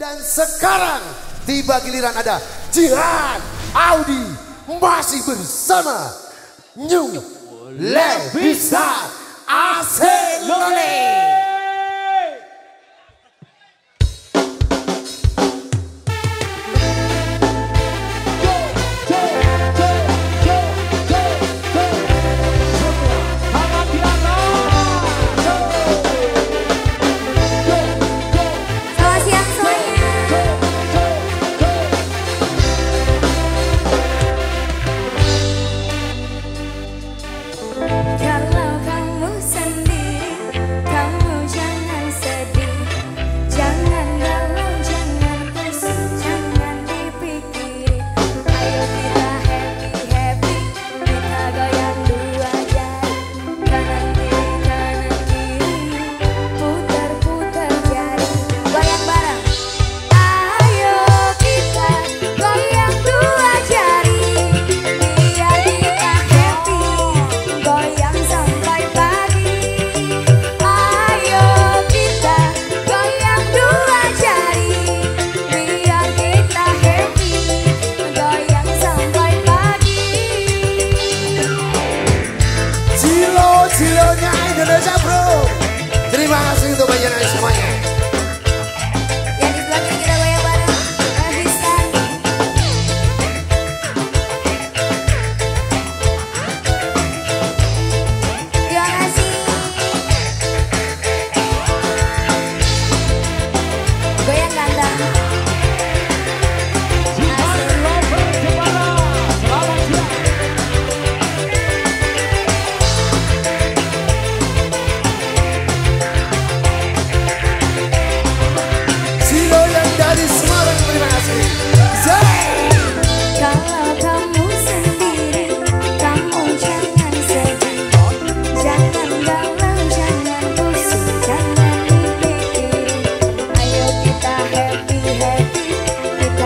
Dan sekarang tiba giliran ada Jihan Audi masih bersama New Lebisat.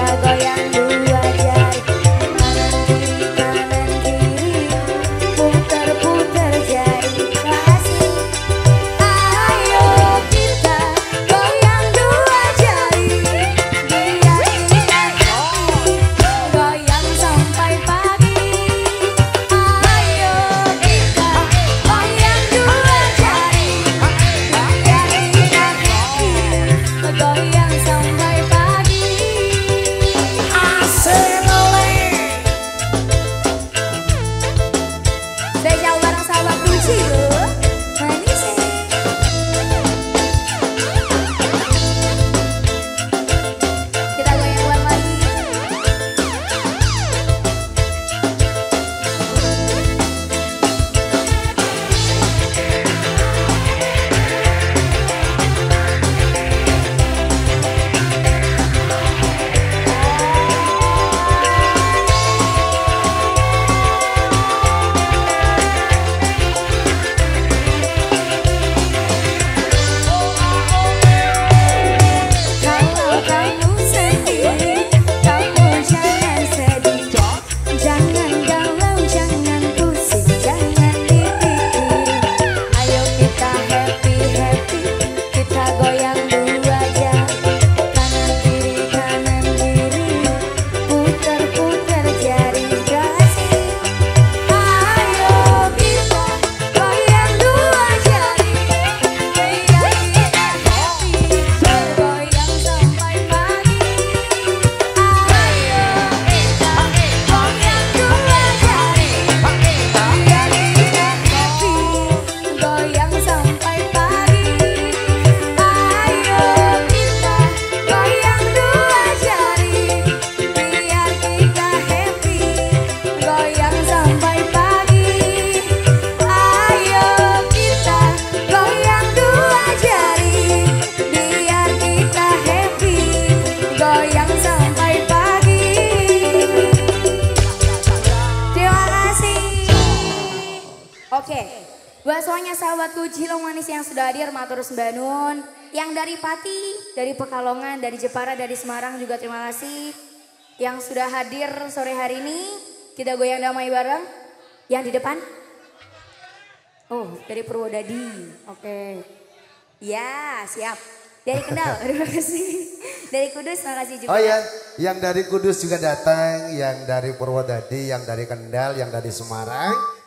Goyang Buat soalnya sahabatku Cilong Manis yang sudah hadir, matur sembanun. Yang dari Pati, dari Pekalongan, dari Jepara, dari Semarang juga terima kasih. Yang sudah hadir sore hari ini, kita goyang damai bareng. Yang di depan? Oh, dari Purwodadi. Oke. Okay. Ya, siap. Dari Kendal, terima kasih. Dari Kudus, terima kasih juga. Oh ya, yang dari Kudus juga datang, yang dari Purwodadi, yang dari Kendal, yang dari Semarang.